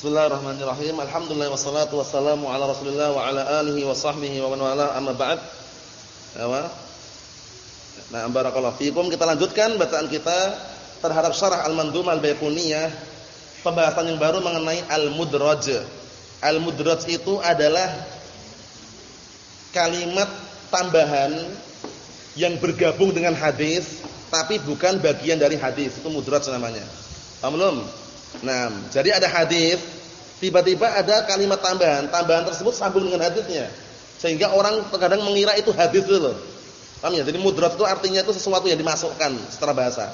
Bismillahirrahmanirrahim. Alhamdulillah wassalatu wassalamu ala Rasulillah wa ala alihi wa sahbihi wa man wala amma ba'd. Apa? Nah, barakallahu fikum. Kita lanjutkan bacaan kita terhadap syarah Al-Mandhumah Al-Baiquniyah. Pembahasan yang baru mengenai al-mudraj. Al-mudraj itu adalah kalimat tambahan yang bergabung dengan hadis tapi bukan bagian dari hadis. Itu mudraj namanya. Paham belum? Nah, jadi ada hadis, tiba-tiba ada kalimat tambahan, tambahan tersebut sambung dengan hadisnya. Sehingga orang terkadang mengira itu hadis loh. Paham ya? Jadi mudraj itu artinya itu sesuatu yang dimasukkan secara bahasa.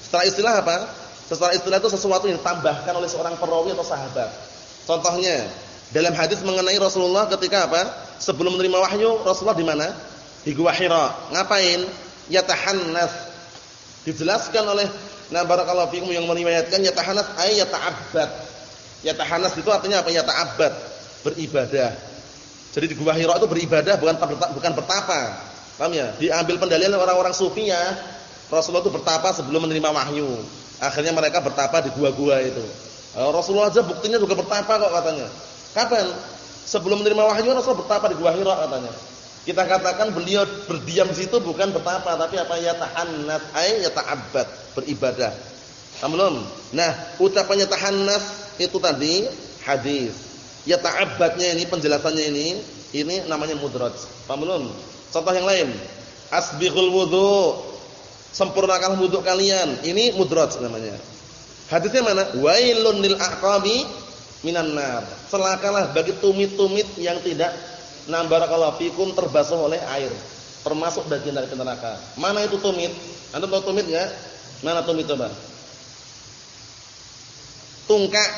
Secara istilah apa? Secara istilah itu sesuatu yang ditambahkan oleh seorang perawi atau sahabat. Contohnya, dalam hadis mengenai Rasulullah ketika apa? Sebelum menerima wahyu, Rasulullah di mana? Di Gua Hira. Ngapain? Yatahannas. Dijelaskan oleh Nah, barakallahu fikum yang meriwayatkan yatahanas ay yata'abbad. Yatahanas itu artinya apa? Yata'abbad, beribadah. Jadi di Gua Hira itu beribadah bukan bukan bertapa. Paham ya? Diambil pendalian orang-orang sufi ya. Rasulullah itu bertapa sebelum menerima wahyu. Akhirnya mereka bertapa di gua-gua itu. Eh, Rasulullah aja buktinya juga bertapa kok katanya. Kapan? Sebelum menerima wahyu Rasulullah bertapa di Gua Hira katanya. Kita katakan beliau berdiam di situ bukan bertapa tapi apa ya tahannat ay yata'abbad, beribadah. Belum? Nah, ucapannya tahannas itu tadi hadis. Yata'abbadnya ini penjelasannya ini ini namanya mudraj. Paham? Contoh yang lain. Asbighul wudu. Sempurnakan wudu kalian. Ini mudraj namanya. Hadisnya mana? Wailun lil aqabi minan nar. Celakalah bagi tumit-tumit yang tidak Nah barakallahu fikum terbasuh oleh air. Termasuk bagian dari neraka. Mana itu tumit? Anda tahu tumit enggak? Mana tumit coba? Tungkak.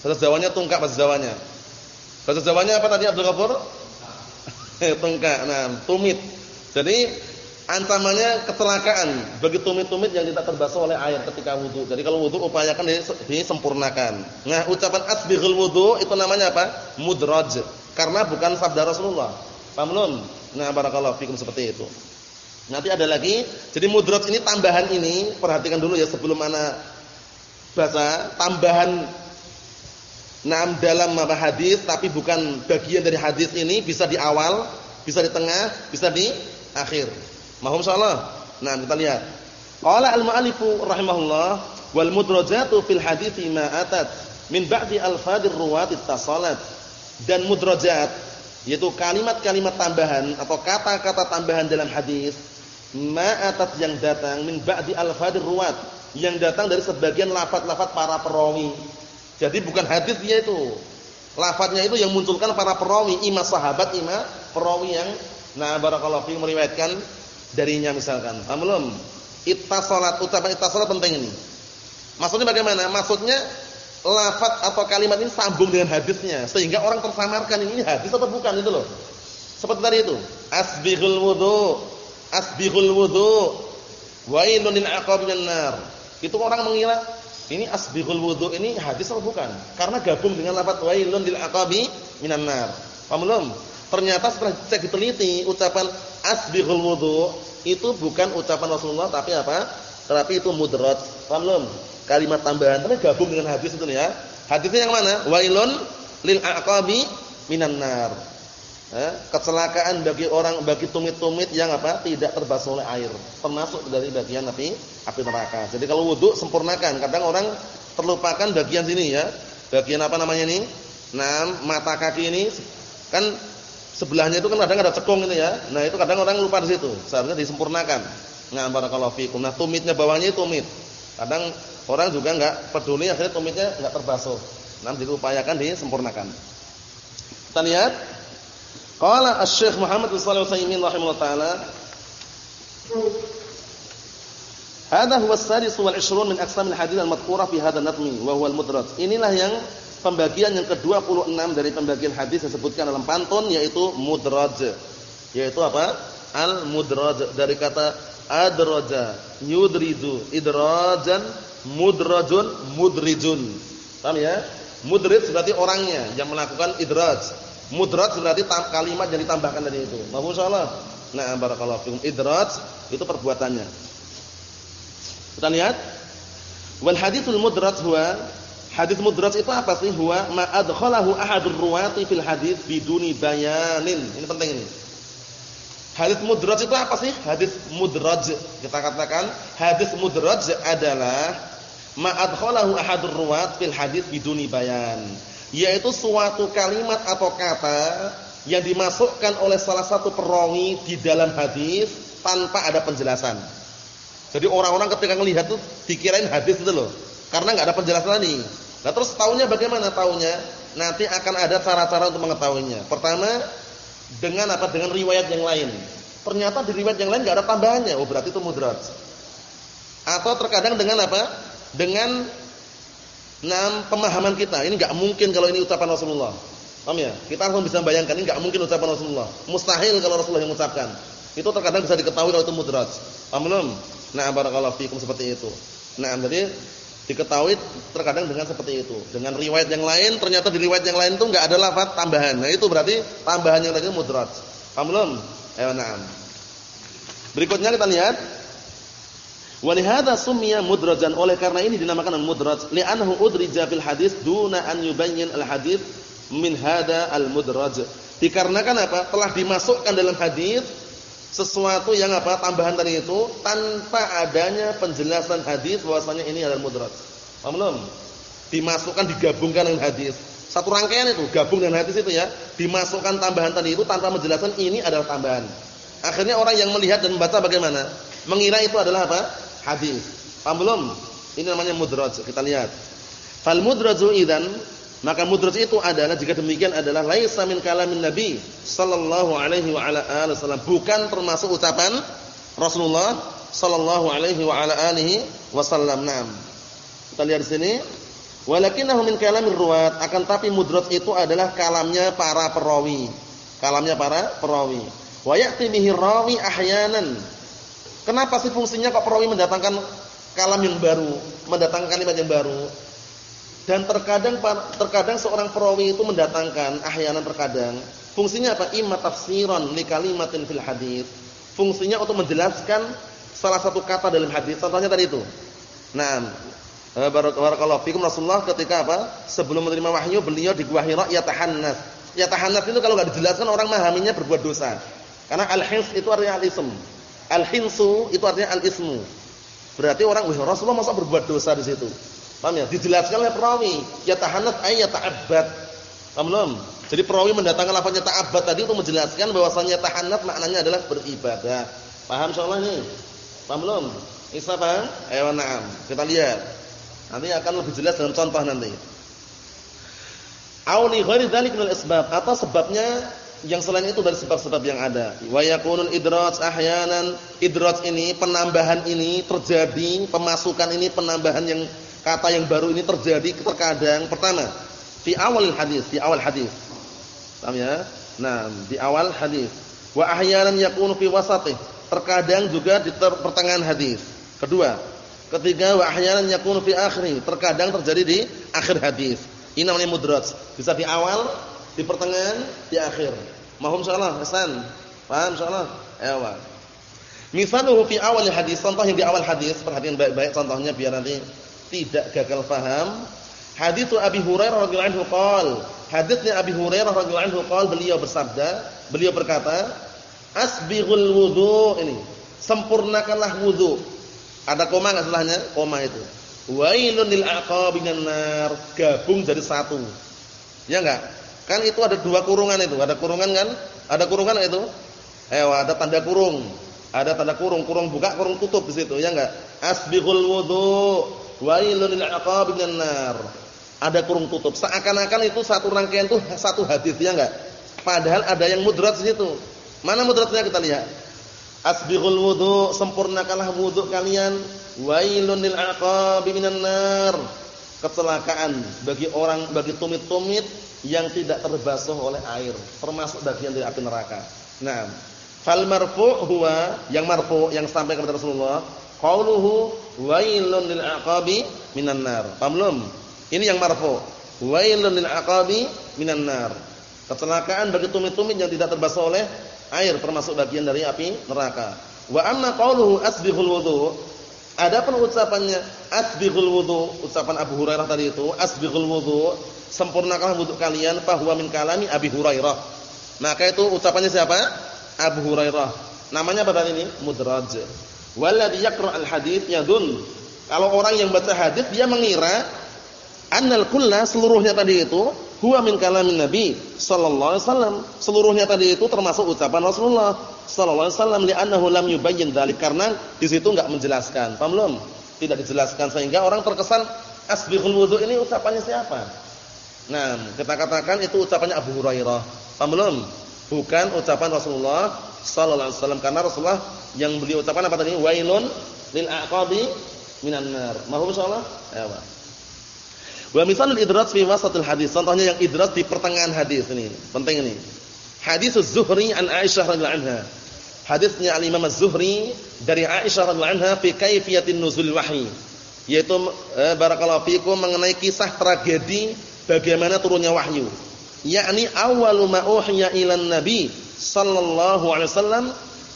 Bahasa Jawanya tungkak bahasa Jawanya. Bahasa Jawanya apa tadi Abdul Ghafur? tungkak. Nah, tumit. Jadi ancamannya kecelakaan bagi tumit-tumit yang tidak terbasuh oleh air ketika wudu. Jadi kalau wudu upayakan disempurnakan. Nah, ucapan asbighul wudu itu namanya apa? Mudraj karena bukan sabda Rasulullah. Paham belum? Nah, barakallahu fikum seperti itu. Nanti ada lagi, jadi mudrat ini tambahan ini, perhatikan dulu ya sebelum mana baca, tambahan nam dalam apa hadis tapi bukan bagian dari hadis ini bisa di awal, bisa di tengah, bisa di akhir. Mohon insyaallah. Nah, kita lihat. Qala al-mu'allifu rahimahullah wal mudrajatu fil hadithi ma atat min ba'di al-fadir ruwat ittasalat dan mudrajat yaitu kalimat-kalimat tambahan atau kata-kata tambahan dalam hadis ma'atat yang datang min ba'di al-fadir ruwat yang datang dari sebagian lafaz-lafaz para perawi. Jadi bukan hadisnya itu. Lafaznya itu yang munculkan para perawi, imam sahabat, imam perawi yang nah barakallahu fi meriwayatkan darinya misalkan. Paham belum? Ittasalat ucapan ittasalat penting ini. Maksudnya bagaimana? Maksudnya lafaz atau kalimat ini sambung dengan hadisnya sehingga orang tersamarkan ini hadis atau bukan itu loh. Seperti tadi itu, asbighul wudu, asbighul wudu, wailun lil aqabin nar. Itu orang mengira ini asbighul wudu ini hadis atau bukan? Karena gabung dengan lafaz wailun lil aqabi minan nar. Paham belum? Ternyata setelah cek diteliti ucapan asbighul wudu itu bukan ucapan Rasulullah tapi apa? Tapi itu mudraj. Paham kalimat tambahan tapi gabung dengan hadis itu ya. Hadisnya yang mana? Wailun lil aqabi minan nar. Eh, kecelakaan bagi orang bagi tumit-tumit yang apa? tidak terbasuh oleh air, termasuk dari bagian api api neraka. Jadi kalau wudu sempurnakan. Kadang orang terlupakan bagian sini ya. Bagian apa namanya ini? Nah, mata kaki ini kan sebelahnya itu kan kadang ada cekung itu ya. Nah, itu kadang orang lupa di situ. Seharusnya disempurnakan. Nah, barakallahu fikum. Nah, tumitnya bawahnya tumit. Kadang orang juga enggak peduli akhirnya tumitnya enggak terbasuh. Nanti diupayakan disempurnakan. Kita lihat Qala Asy-Syaikh Muhammad bin Shalih Al-Utsaimin rahimahullah taala Hada huwa as-sadis wal 20 min aqsam al-hadits al-madhkura fi hadha an-nadmi wa huwa al-mudraj. Inilah yang pembagian yang ke-26 dari pembagian hadis yang disebutkan dalam pantun yaitu mudraj. Yaitu apa? Al-mudraj dari kata adraja yudriju idrajan mudrajun mudrijun. Paham ya? Mudrij berarti orangnya yang melakukan idraj. Mudraj berarti kalimat yang ditambahkan dari itu. Maaf insyaallah? Nah barakallahu fikum. Idraj itu perbuatannya. Kita lihat. Wal hadithul mudraj huwa Hadis mudraj itu apa sih? Huwa ma adkhalahu ahadur ruwati fil hadis biduni bayanin. Ini penting ini. Hadis mudraj itu apa sih? Hadis mudraj. Kita katakan hadis mudraj adalah ma adkhalahu ahadur ruwat fil hadis biduni bayan. Yaitu suatu kalimat atau kata yang dimasukkan oleh salah satu perawi di dalam hadis tanpa ada penjelasan. Jadi orang-orang ketika melihat itu dikirain hadis itu loh. Karena enggak ada penjelasan tadi. Nah terus tahunya bagaimana tahunya? Nanti akan ada cara-cara untuk mengetahuinya. Pertama, dengan apa? Dengan riwayat yang lain. Ternyata di riwayat yang lain enggak ada tambahannya. Oh, berarti itu mudraj. Atau terkadang dengan apa? Dengan enam pemahaman kita. Ini enggak mungkin kalau ini ucapan Rasulullah. Paham ya? Kita harus bisa bayangkan ini enggak mungkin ucapan Rasulullah. Mustahil kalau Rasulullah yang mengucapkan. Itu terkadang bisa diketahui kalau itu mudraj. Paham belum? Nah, barakallahu fikum seperti itu. Nah, jadi Diketahui terkadang dengan seperti itu. Dengan riwayat yang lain, ternyata di riwayat yang lain itu enggak ada lafaz tambahan. Nah, itu berarti tambahan yang tadi mudraj. Paham belum? Ayo. Berikutnya kita lihat Wa lihadza summiya mudrajan oleh karena ini dinamakan mudraj li'annahu udrija fil hadis duna an yubayyin al hadis min hada al mudraj. Dikarenakan apa? Telah dimasukkan dalam hadis sesuatu yang apa tambahan tadi itu tanpa adanya penjelasan hadis bahwasanya ini adalah mudraj. Paham belum? Dimasukkan digabungkan dengan hadis. Satu rangkaian itu gabung dengan hadis itu ya, dimasukkan tambahan tadi itu tanpa menjelaskan ini adalah tambahan. Akhirnya orang yang melihat dan membaca bagaimana? Mengira itu adalah apa? Hadis. Paham belum? Ini namanya mudraj. Kita lihat. Fal mudraju idan maka mudraj itu adalah jika demikian adalah laisa min kalamin nabi sallallahu alaihi wa ala alihi wasallam, bukan termasuk ucapan Rasulullah sallallahu alaihi wa ala alihi wasallam. Naam. Kita lihat di sini, walakinahu min kalamir ruwat, akan tapi mudraj itu adalah kalamnya para perawi. Kalamnya para perawi. Wa ya'ti bihi rawi ahyanan. Kenapa sih fungsinya kok perawi mendatangkan kalam yang baru, mendatangkan kalimat yang baru? Dan terkadang terkadang seorang perawi itu mendatangkan ahyanan terkadang fungsinya apa? Imma tafsiran li kalimatin fil hadis. Fungsinya untuk menjelaskan salah satu kata dalam hadis. Contohnya tadi itu. Nah, barakallahu fikum Rasulullah ketika apa? Sebelum menerima wahyu beliau di Gua Hira yatahannas. Yatahannas itu kalau enggak dijelaskan orang memahaminya berbuat dosa. Karena al-hins itu artinya al-ism. Al-hinsu itu artinya al-ismu. Berarti orang, "Wah, Rasulullah masa berbuat dosa di situ?" Paham ya? Dijelaskan oleh perawi, yatahannas ay yata'abbad. Paham belum? Jadi perawi mendatangkan lafaznya ta'abbad tadi untuk menjelaskan bahwasanya tahannat maknanya adalah beribadah. Paham insyaallah ini? Paham belum? Isa paham? Ayo na'am. Kita lihat. Nanti akan lebih jelas dalam contoh nanti. Auli ghairi dzalik minal asbab atau sebabnya yang selain itu dari sebab-sebab yang ada. Wa yakunul idraj ahyanan idraj ini penambahan ini terjadi, pemasukan ini penambahan yang kata yang baru ini terjadi terkadang pertama di awal hadis, di awal hadis. Paham ya? Nah, di awal hadis. Wa ahyanan yakunu fi wasatih. Terkadang juga di pertengahan hadis. Kedua, ketiga wa ahyanan yakunu fi akhirih. Terkadang terjadi di akhir hadis. Ini namanya mudraj. Bisa di awal, di pertengahan, di akhir. Mahum insyaallah, Hasan. Paham insyaallah? Ewa. Misaluhu fi awal hadis, contoh yang di awal hadis, perhatian baik-baik contohnya biar nanti tidak gagal paham. Hadits Abi Hurairah radhiyallahu anhu qol, haditsnya Abi Hurairah radhiyallahu anhu qol beliau bersabda, beliau berkata, "Asbighul wudu" ini, sempurnakanlah wudu. Ada koma enggak setelahnya? Koma itu. Wailun lil aqabinan nar, gabung jadi satu. Ya enggak? Kan itu ada dua kurungan itu, ada kurungan kan? Ada kurungan itu? Eh, ada tanda kurung. Ada tanda kurung, kurung buka, kurung tutup di situ, ya enggak? Asbighul wudu wailul lil aqab nar. Ada kurung tutup. Seakan-akan itu satu rangkaian itu satu hadis ya enggak? Padahal ada yang mudrat di situ. Mana mudratnya kita lihat? Asbighul wudu, sempurnakanlah wudu kalian. Wailun lil aqab nar. Kecelakaan bagi orang bagi tumit-tumit yang tidak terbasuh oleh air, termasuk bagian dari api neraka. Nah, fal marfu' huwa yang marfu' yang sampai kepada Rasulullah Qauluhu wailun lil aqabi minan nar. Paham belum? Ini yang marfu. Wailun lil aqabi minan nar. Kecelakaan bagi tumit-tumit yang tidak terbasuh oleh air termasuk bagian dari api neraka. Wa amma qauluhu asbighul wudu. Adapun ucapannya asbighul wudu, ucapan Abu Hurairah tadi itu, asbighul wudu, sempurnakanlah wudu kalian fahuwa min kalami Abi Hurairah. Maka itu ucapannya siapa? Abu Hurairah. Namanya apa tadi ini? Mudraj. Walladhi yaqra al-hadits yadun. Kalau orang yang baca hadis dia mengira annal kulla seluruhnya tadi itu huwa min kalamin Nabi sallallahu alaihi wasallam. Seluruhnya tadi itu termasuk ucapan Rasulullah sallallahu alaihi wasallam li'annahu lam yubayyin dzalik karena di situ enggak menjelaskan. Paham belum? Tidak dijelaskan sehingga orang terkesan asbihul wudu ini ucapannya siapa? Nah, kita katakan itu ucapannya Abu Hurairah. Paham belum? Bukan ucapan Rasulullah sallallahu alaihi wasallam karena Rasulullah yang beliau ucapan apa tadi? Wailun lil aqabi minan nar. Mahum insyaallah? Ya, Pak. Wa misalul idraj fi wasatil hadis. Contohnya yang idraj di pertengahan hadis ini. Penting ini. Hadis Az-Zuhri an Aisyah radhiyallahu anha. Hadisnya Al-Imam Az-Zuhri dari Aisyah radhiyallahu anha fi kaifiyatin nuzul wahyi. Yaitu eh, barakallahu fikum mengenai kisah tragedi bagaimana turunnya wahyu. Yakni awwalu ma uhiya ilan nabi sallallahu alaihi wasallam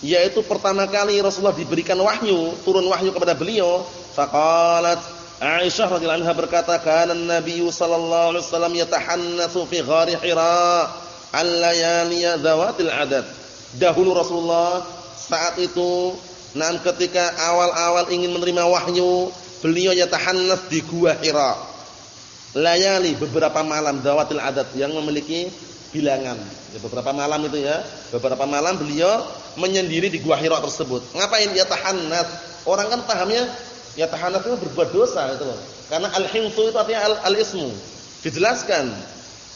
yaitu pertama kali Rasulullah diberikan wahyu, turun wahyu kepada beliau, faqalat Aisyah radhiyallahu anha berkata, "Kana an-nabiy sallallahu alaihi wasallam yatahannatsu fi ghari Hira al-layali dzawatil adad." Dahulu Rasulullah saat itu nan ketika awal-awal ingin menerima wahyu, beliau yatahannats di gua Hira. Layali beberapa malam dzawatil adad yang memiliki bilangan. Ya, beberapa malam itu ya, beberapa malam beliau menyendiri di gua Hira tersebut. Ngapain yatahannats? Orang kan pahamnya yatahannats itu berbuat dosa itu loh. Karena al-hinsu itu artinya al-ismu. Dijelaskan.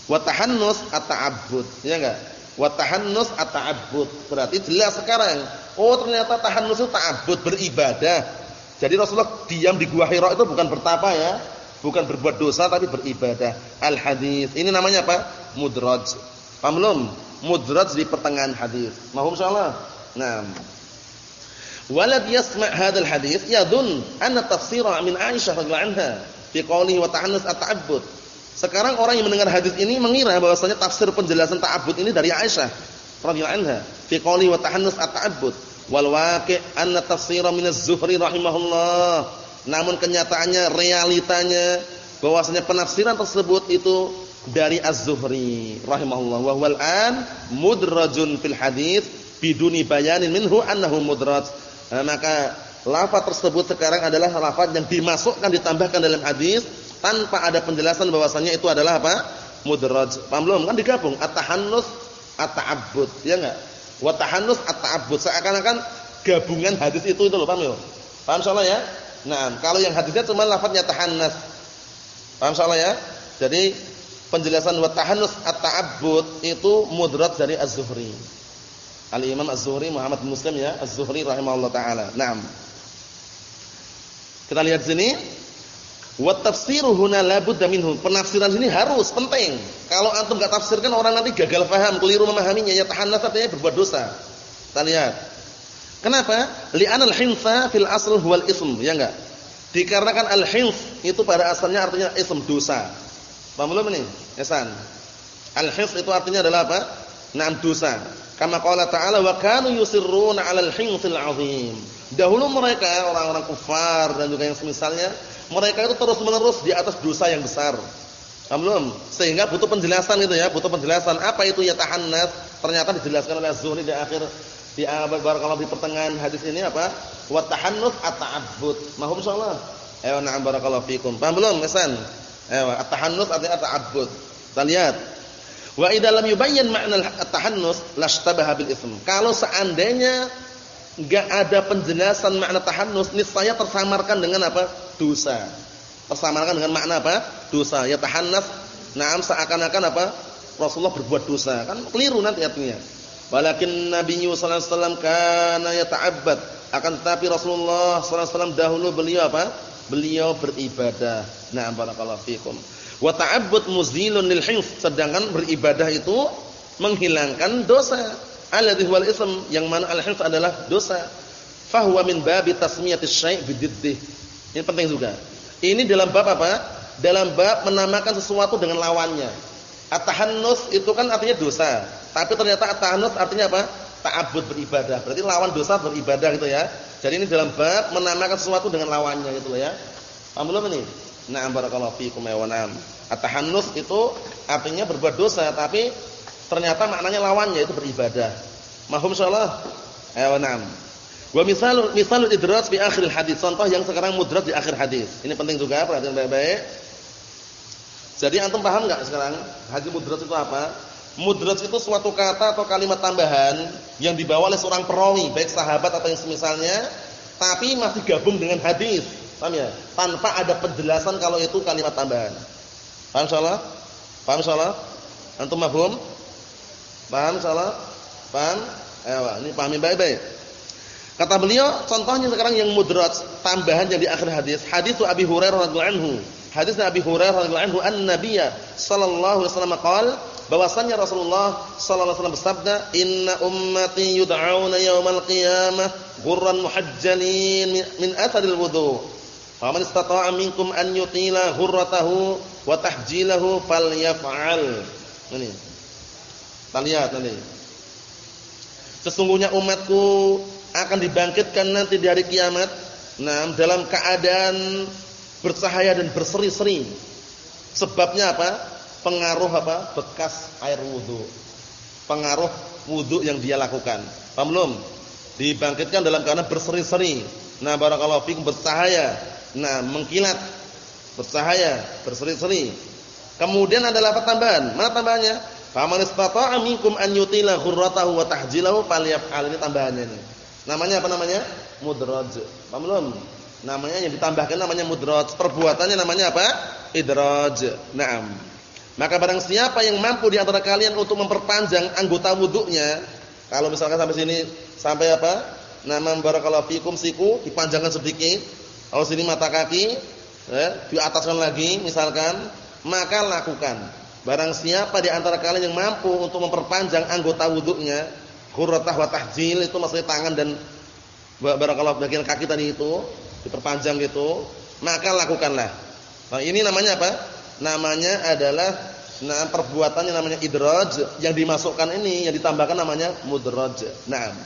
Wa tahannus at-ta'abbud, ya enggak? Wa tahannus at-ta'abbud. Berarti jelas sekarang. Oh, ternyata tahannus itu ta'abbud, beribadah. Jadi Rasulullah diam di gua Hira itu bukan bertapa ya, bukan berbuat dosa tapi beribadah. Al-hadis. Ini namanya apa? Mudraj. Paham belum? Mudraj di pertengahan hadis. Mahum insyaallah. Nah. Walad yasma' hadzal hadis yadun anna tafsira min Aisyah radhiyallahu anha fi qawlihi wa ta'annus at-ta'abbud. Sekarang orang yang mendengar hadis ini mengira bahwasanya tafsir penjelasan ta'abbud ini dari Aisyah radhiyallahu anha fi qawlihi wa tahannus at-ta'abbud wal waqi' anna tafsira min az-Zuhri rahimahullah. Namun kenyataannya realitanya bahwasanya penafsiran tersebut itu dari Az-Zuhri rahimahullah wa huwal an mudrajun fil hadis biduni bayanin minhu annahu mudraj. Nah, maka lafaz tersebut sekarang adalah lafaz yang dimasukkan ditambahkan dalam hadis tanpa ada penjelasan bahwasanya itu adalah apa? Mudraj. Paham belum? Kan digabung at-tahannus at-ta'abbud, ya enggak? Wa tahannus at-ta'abbud. Seakan-akan gabungan hadis itu itu loh, paham ya? Paham insyaallah ya? Nah, kalau yang hadisnya cuma lafaznya tahannas. Paham insyaallah ya? Jadi penjelasan wa tahannus at-ta'abbud itu mudraj dari Az-Zuhri. Al-Imam Az-Zuhri Muhammad bin Muslim ya, Az-Zuhri rahimahullah taala. Naam. Kita lihat sini. Wa tafsiru huna la minhu. Penafsiran sini harus penting. Kalau antum enggak tafsirkan orang nanti gagal paham, keliru memahaminya, ya tahannas artinya berbuat dosa. Kita lihat. Kenapa? Li'anal hinsa fil asl huwal ism, ya enggak? Dikarenakan al-hins itu pada asalnya artinya ism dosa. Paham belum ini? Ihsan. Al-hins itu artinya adalah apa? Naam dosa. Kama qala ta'ala wa kanu yusirruna 'alal hinsil 'azim. Dahulu mereka orang-orang kufar dan juga yang semisalnya, mereka itu terus-menerus di atas dosa yang besar. Paham belum? Sehingga butuh penjelasan itu ya, butuh penjelasan apa itu ya tahannas. Ternyata dijelaskan oleh Az-Zuhri di akhir di barakallahu di pertengahan hadis ini apa? Wa tahannus at-ta'abbud. Mahum insyaallah. Ayo na'am barakallahu fikum. Paham belum, Hasan? Ayo at-tahannus artinya at-ta'abbud. Kita lihat. Wa idza lam yubayyin ma'na at-tahannus lashtabaha bil ism. Kalau seandainya enggak ada penjelasan makna tahannus, niscaya tersamarkan dengan apa? Dosa. Tersamarkan dengan makna apa? Dosa. Ya tahannas, na'am seakan-akan apa? Rasulullah berbuat dosa. Kan keliru nanti artinya. Walakin Nabi sallallahu alaihi wasallam kana yata'abbad. Akan tetapi Rasulullah sallallahu alaihi wasallam dahulu beliau apa? Beliau beribadah. Na'am barakallahu fikum. Wa ta'abbud muzilun lil hifz. Sedangkan beribadah itu menghilangkan dosa. Alladhi huwal ism yang mana al-hifz adalah dosa. Fahuwa min babi tasmiyatis syai' bididdih. Ini penting juga. Ini dalam bab apa? Dalam bab menamakan sesuatu dengan lawannya. At-tahannus itu kan artinya dosa. Tapi ternyata at-tahannus artinya apa? Ta'abbud beribadah. Berarti lawan dosa beribadah gitu ya. Jadi ini dalam bab menamakan sesuatu dengan lawannya gitu loh ya. Paham belum ini? Na'am barakallahu fiikum ya wa na'am. At-tahannus itu artinya berbuat dosa tapi ternyata maknanya lawannya itu beribadah. Mahum insyaallah. Ya wa na'am. Wa misal misal idraj fi akhir hadis. Contoh yang sekarang mudraj di akhir hadis. Ini penting juga perhatian baik-baik. Jadi antum paham enggak sekarang hadis mudraj itu apa? Mudraj itu suatu kata atau kalimat tambahan yang dibawa oleh seorang perawi, baik sahabat atau yang semisalnya, tapi masih gabung dengan hadis. Paham ya? Tanpa ada penjelasan kalau itu kalimat tambahan. Paham insyaallah? Paham insyaallah? Antum paham? Paham insyaallah? Paham? Ayo, ini pahami baik-baik. Kata beliau, contohnya sekarang yang mudraj, tambahan yang di akhir hadis, hadis Abi Hurairah radhiyallahu anhu. Hadis Abi Hurairah radhiyallahu anhu, an-nabiyya sallallahu alaihi wasallam qala bahwasannya Rasulullah sallallahu alaihi wasallam bersabda, "Inna ummati yud'auna yaumal qiyamah ghurran muhajjalin min atharil wudu." Faman istata'a minkum an yutila hurratahu wa tahjilahu falyaf'al. Ini. Kita lihat nanti. Sesungguhnya umatku akan dibangkitkan nanti di hari kiamat nah dalam keadaan bercahaya dan berseri-seri. Sebabnya apa? Pengaruh apa? bekas air wudu. Pengaruh wudu yang dia lakukan. Paham belum? Dibangkitkan dalam keadaan berseri-seri. Nah, barakallahu fikum bercahaya. Nah, mengkilat. Bercahaya, berseri-seri. Kemudian adalah apa tambahan? Mana tambahannya? Faman istata'a minkum an yutila ghurratahu wa tahjilahu falyaf'al. Ini tambahannya ini. Namanya apa namanya? Mudraj. Paham belum? Namanya yang ditambahkan namanya mudraj. Perbuatannya namanya apa? Idraj. Naam. Maka barang siapa yang mampu di antara kalian untuk memperpanjang anggota wuduknya, kalau misalkan sampai sini sampai apa? Nama barakallahu fikum siku dipanjangkan sedikit. Kalau sini mata kaki, ya, di ataskan lagi misalkan, maka lakukan. Barang siapa di antara kalian yang mampu untuk memperpanjang anggota wuduknya, khurratah wa tahjil itu maksudnya tangan dan barakallahu bagian kaki tadi itu diperpanjang gitu, maka lakukanlah. Nah, ini namanya apa? Namanya adalah nah perbuatannya namanya idraj yang dimasukkan ini yang ditambahkan namanya mudraj. Naam.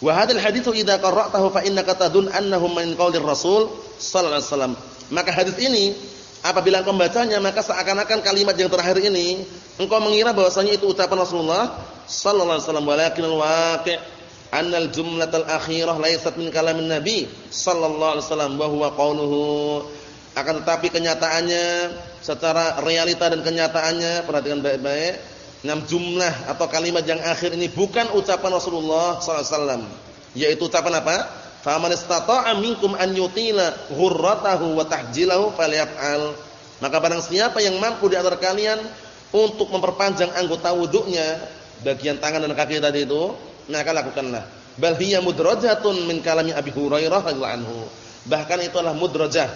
Wa hadzal haditsu idza qara'tahu fa innaka tadun annahu min qaulir rasul sallallahu alaihi wasallam. Maka hadis ini apabila engkau membacanya maka seakan-akan kalimat yang terakhir ini engkau mengira bahwasanya itu ucapan Rasulullah sallallahu alaihi wasallam walakinal waqi' annal jumlatal akhirah laysat min kalamin nabi sallallahu alaihi wasallam wa huwa qauluhu akan tetapi kenyataannya secara realita dan kenyataannya perhatikan baik-baik enam jumlah atau kalimat yang akhir ini bukan ucapan Rasulullah SAW yaitu ucapan apa? Faman istata'a minkum an yutila ghurratahu wa tahjilahu falyaf'al. Maka barang siapa yang mampu di antara kalian untuk memperpanjang anggota wuduknya bagian tangan dan kaki tadi itu maka lakukanlah. Bal hiya mudrajatun min kalami Abi Hurairah radhiyallahu anhu. Bahkan itu adalah mudrajah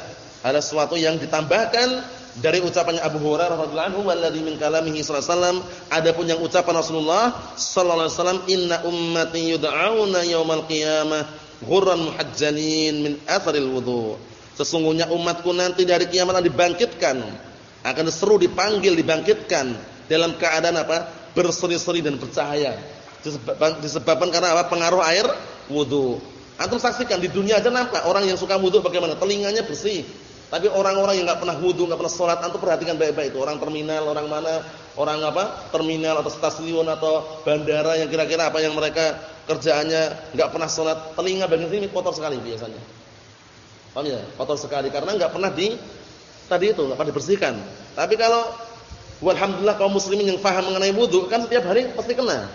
ada sesuatu yang ditambahkan dari ucapannya Abu Hurairah radhiyallahu anhu walladzi min kalamihi sallallahu alaihi adapun yang ucapan Rasulullah sallallahu alaihi wasallam inna ummati yud'auna yaumal qiyamah ghurran muhajjalin min atharil wudu. Sesungguhnya umatku nanti dari kiamat akan dibangkitkan akan diseru dipanggil dibangkitkan dalam keadaan apa? Berseri-seri dan bercahaya. Disebabkan karena apa? Pengaruh air wudu. Antum saksikan di dunia aja nampak orang yang suka wudu bagaimana? Telinganya bersih tapi orang-orang yang nggak pernah wudu, nggak pernah sholat, antum perhatikan baik-baik itu. Orang terminal, orang mana, orang apa? Terminal atau stasiun atau bandara yang kira-kira apa yang mereka kerjaannya nggak pernah sholat, telinga bagian sini kotor sekali biasanya. Paham ya? Kotor sekali karena nggak pernah di tadi itu nggak pernah dibersihkan. Tapi kalau alhamdulillah kaum muslimin yang faham mengenai wudu kan setiap hari pasti kena.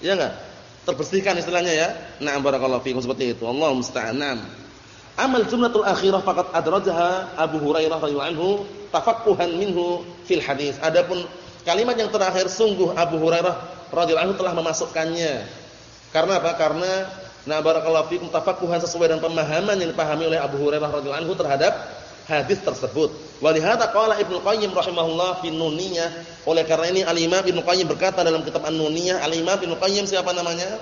Iya enggak? Terbersihkan istilahnya ya. Na'am barakallahu fiikum seperti itu. Allahu musta'an. Amal jumlatul akhirah faqad adrajaha Abu Hurairah radhiyallahu anhu minhu fil hadis. Adapun kalimat yang terakhir sungguh Abu Hurairah radhiyallahu anhu telah memasukkannya. Karena apa? Karena na barakallahu fikum tafaqquhan sesuai dengan pemahaman yang dipahami oleh Abu Hurairah radhiyallahu anhu terhadap hadis tersebut. Walihada qala Ibnu Qayyim rahimahullah fi Nuniyah. Oleh karena ini Al-Imam Ibnu Qayyim berkata dalam kitab An-Nuniyah, Al-Imam Ibnu Qayyim siapa namanya?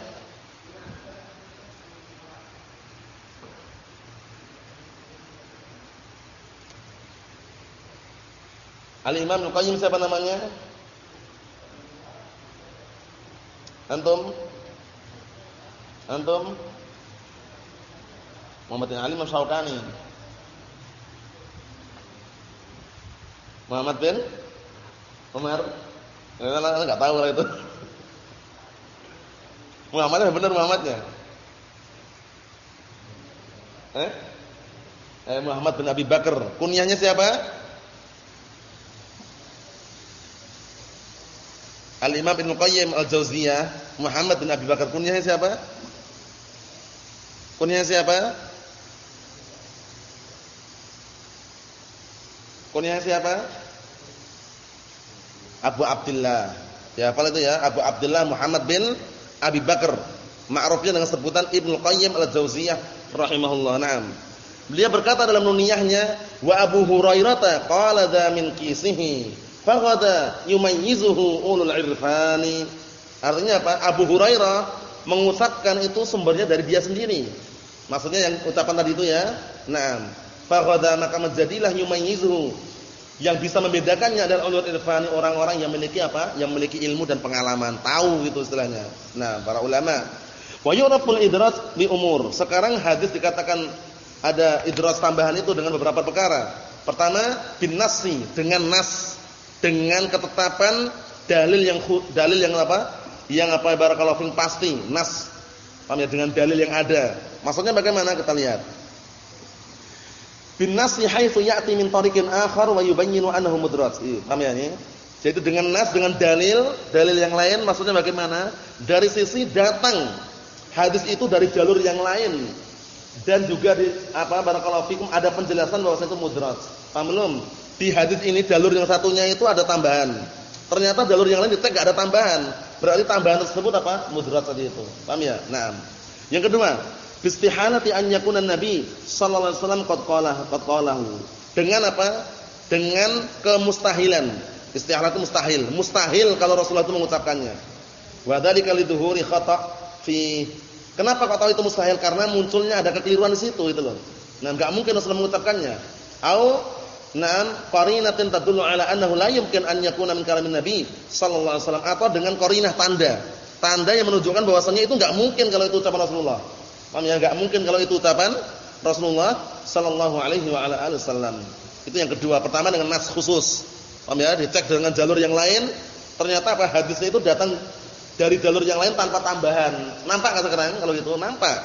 Al-Imam Al-Qayyim siapa namanya? Antum? Antum? Muhammad bin Ali Syaukani. Muhammad bin Umar. Enggak tahu lah itu. Muhammad benar Muhammadnya. Eh? eh? Muhammad bin Abi Bakar. Kunyahnya siapa? Al-Imam Ibnu Qayyim Al-Jauziyah, Muhammad bin Abi Bakar. Kunyahnya siapa? Kunyahnya siapa? Kunyahnya siapa? Abu Abdullah. Ya, apa itu ya? Abu Abdullah Muhammad bin Abi Bakar. Ma'rufnya dengan sebutan Ibnu Qayyim Al-Jauziyah rahimahullah. Naam. Beliau berkata dalam nuniyahnya, "Wa Abu Hurairah qala dza min qisihi, faghada yumayyizuhu ulul irfani." Artinya apa? Abu Hurairah mengucapkan itu sumbernya dari dia sendiri. Maksudnya yang ucapan tadi itu ya. Naam. Faghada maka menjadilah yumayyizuhu yang bisa membedakannya adalah ulul irfani orang-orang yang memiliki apa? Yang memiliki ilmu dan pengalaman, tahu gitu istilahnya. Nah, para ulama Wa yuraful idras bi umur. Sekarang hadis dikatakan ada idras tambahan itu dengan beberapa perkara. Pertama, bin nasi dengan nas, dengan ketetapan dalil yang dalil yang apa? Yang apa barakallahu fil pasti, nas. Paham ya dengan dalil yang ada. Maksudnya bagaimana kita lihat. Bin nasi haitsu ya'ti min tariqin akhar wa yubayyinu annahu mudraj. Iya, paham ya ini? Jadi dengan nas dengan dalil, dalil yang lain maksudnya bagaimana? Dari sisi datang hadis itu dari jalur yang lain dan juga di apa barakallahu fikum ada penjelasan bahwa itu mudraj. Paham belum? Di hadis ini jalur yang satunya itu ada tambahan. Ternyata jalur yang lain ditek enggak ada tambahan. Berarti tambahan tersebut apa? Mudraj tadi itu. Paham ya? Nah. Yang kedua, bistihalati an yakuna nabi sallallahu alaihi wasallam qad qala qad qalahu. Dengan apa? Dengan kemustahilan. Istihalat itu mustahil. Mustahil kalau Rasulullah itu mengucapkannya. Wa dzalika lidzuhuri khata' fi Kenapa kau itu mustahil? Karena munculnya ada kekeliruan di situ itu loh. Nah, enggak mungkin Rasulullah mengucapkannya. Au na'am qarinatin tadullu ala annahu la yumkin an yakuna min kalamin nabi sallallahu alaihi wasallam atau dengan qarinah tanda. Tanda yang menunjukkan bahwasanya itu enggak mungkin kalau itu ucapan Rasulullah. Paham ya? Enggak mungkin kalau itu ucapan Rasulullah sallallahu alaihi wa ala alihi wasallam. Itu yang kedua. Pertama dengan nas khusus. Paham ya? Dicek dengan jalur yang lain, ternyata apa hadisnya itu datang dari jalur yang lain tanpa tambahan. Nampak enggak sekarang kalau gitu? Nampak.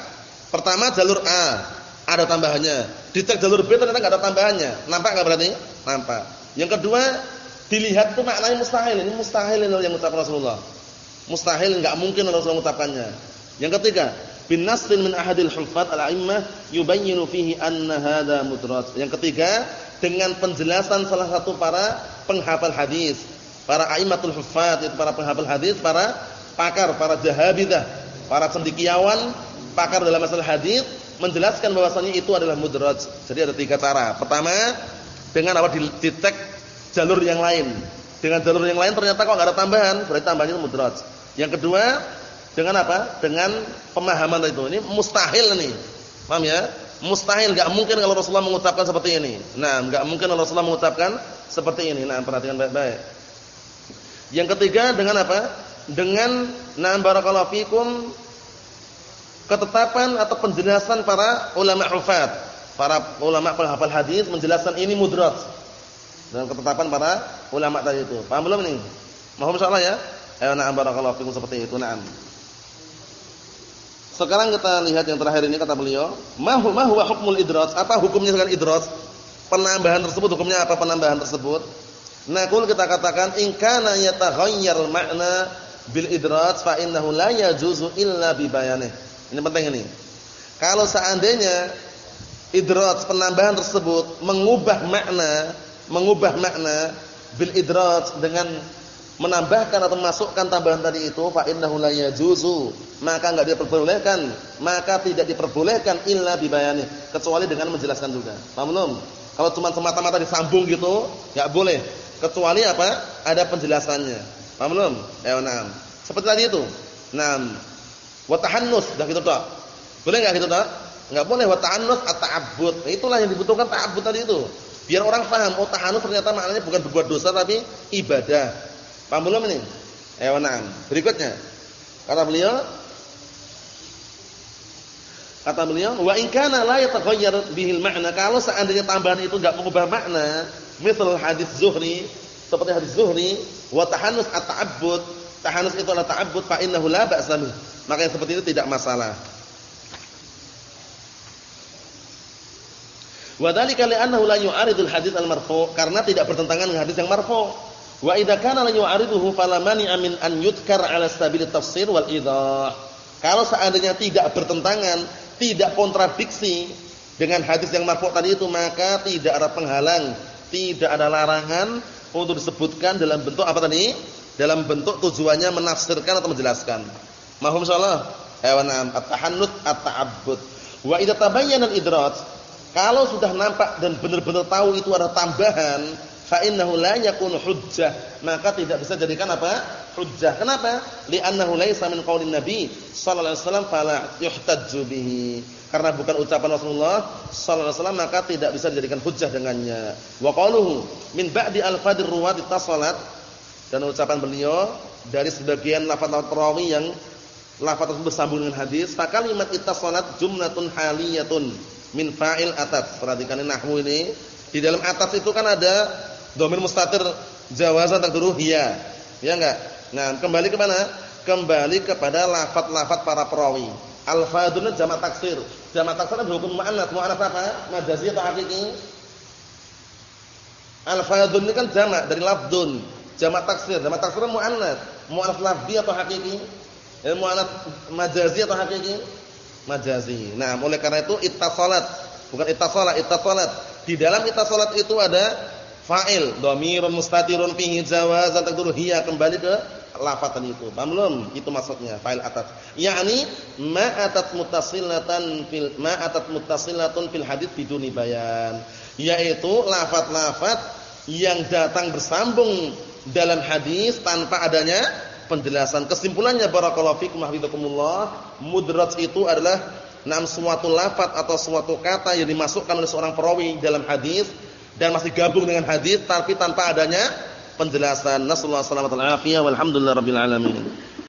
Pertama jalur A ada tambahannya. Dicek jalur B ternyata enggak ada tambahannya. Nampak enggak berarti? Nampak. Yang kedua, dilihat itu maknanya mustahil. Ini mustahil yang ucap Rasulullah. Mustahil enggak mungkin Rasulullah mengucapkannya. Yang ketiga, bin nasrin min ahadil hufat al-a'immah yubayyinu fihi anna hadha mudraj. Yang ketiga, dengan penjelasan salah satu para penghafal hadis, para a'immatul hufat, itu para penghafal hadis, para pakar, para jahabidah, para cendekiawan, pakar dalam masalah hadis menjelaskan bahwasanya itu adalah mudraj. Jadi ada tiga cara. Pertama, dengan apa ditek jalur yang lain. Dengan jalur yang lain ternyata kok enggak ada tambahan, berarti tambahannya itu mudraj. Yang kedua, dengan apa? Dengan pemahaman itu. Ini mustahil nih. Paham ya? Mustahil, enggak mungkin kalau Rasulullah mengucapkan seperti ini. Nah, enggak mungkin kalau Rasulullah mengucapkan seperti ini. Nah, perhatikan baik-baik. Yang ketiga dengan apa? dengan na'am barakallahu fikum ketetapan atau penjelasan para ulama hufat, para ulama penghafal hadis menjelaskan ini mudraj. Dengan ketetapan para ulama tadi itu. Paham belum ini? Mohon insyaallah ya. Ayo na'am barakallahu fikum seperti itu, na'am. Sekarang kita lihat yang terakhir ini kata beliau, mahu mahu hukmul idraj? Apa hukumnya dengan idraj? Penambahan tersebut hukumnya apa penambahan tersebut? Kalau kita katakan in kana yataghayyar makna bil idraj fa innahu la yajuzu illa bi bayanih. Ini penting ini. Kalau seandainya idraj penambahan tersebut mengubah makna, mengubah makna bil idraj dengan menambahkan atau memasukkan tambahan tadi itu fa innahu la yajuzu, maka enggak diperbolehkan, maka tidak diperbolehkan illa bi bayanih, kecuali dengan menjelaskan juga. Paham belum? Kalau cuma semata-mata disambung gitu, enggak boleh. Kecuali apa? Ada penjelasannya. Paham belum? Ya, nah. Seperti tadi itu. Naam. Wa tahannus, dah gitu toh. Boleh enggak gitu toh? Enggak boleh wa tahannus at-ta'abbud. Itulah yang dibutuhkan ta'abbud tadi itu. Biar orang paham, oh tahannus ternyata maknanya bukan berbuat dosa tapi ibadah. Paham belum ini? Nah. Berikutnya. Kata beliau, Kata beliau, wa in kana la yataghayyar bihil ma'na. Kalau seandainya tambahan itu enggak mengubah makna, misal hadis Zuhri, seperti hadis Zuhri, wa tahannus at-ta'abbud. Tahannus itu adalah ta'abbud fa innahu la ba'sa Maka yang seperti itu tidak masalah. Wa dzalika li'annahu la yu'aridul hadis al-marfu' karena tidak bertentangan dengan hadis yang marfu'. Wa idza kana la yu'ariduhu fala mani'a min an yudkar 'ala sabil tafsir wal idah. Kalau seandainya tidak bertentangan tidak kontradiksi dengan hadis yang marfu' tadi itu maka tidak ada penghalang, tidak ada larangan untuk disebutkan dalam bentuk apa tadi? Dalam bentuk tujuannya menafsirkan atau menjelaskan. Mahum insyaallah. Hewan at-tahannut at-ta'abbud. Wa idza tabayyana al-idraj, kalau sudah nampak dan benar-benar tahu itu ada tambahan, fa innahu la yakunu hujjah maka tidak bisa jadikan apa? Hujjah. Kenapa? Li'annahu laisa min qaulin nabi sallallahu alaihi wasallam fala yuhtajju bihi. Karena bukan ucapan Rasulullah sallallahu alaihi wasallam maka tidak bisa dijadikan hujjah dengannya. Wa qaluhu min ba'di al-fadir ruwat tasalat dan ucapan beliau dari sebagian lafaz-lafaz perawi yang lafaz tersebut bersambung dengan hadis fa kalimat ittasalat jumlatun haliyatun min fa'il atat perhatikan nahwu ini di dalam atas itu kan ada Domir mustatir jawazan takdiruh hiya. Ya enggak? Nah, kembali ke mana? Kembali kepada lafaz-lafaz para perawi. Al-fadhun jamak taksir. Jamak taksir kan hukum muannats. Muannats apa? Majazi atau hakiki? Al-fadhun ini kan jamak dari lafdun. Jamak taksir. Jamak taksir kan muannats. Muannats lafzi atau hakiki? Ya, muannats majazi atau hakiki? Majazi. Nah, oleh karena itu ittasalat, bukan ittasala, ittasalat. Di dalam ittasalat itu ada fa'il dhamirun mustatirun fihi jawazan taqdiru hiya kembali ke lafaz tadi itu. Paham belum? Itu maksudnya fa'il atas. Yakni ma atat muttasilatan fil ma atat muttasilatun fil hadits biduni bayan. Yaitu lafaz-lafaz yang datang bersambung dalam hadis tanpa adanya penjelasan. Kesimpulannya barakallahu fikum hafizakumullah, mudraj itu adalah enam suatu lafaz atau suatu kata yang dimasukkan oleh seorang perawi dalam hadis dan masih gabung dengan hadis tapi tanpa adanya penjelasan. Nasallahu alaihi wasallam. Walhamdulillahirabbil alamin.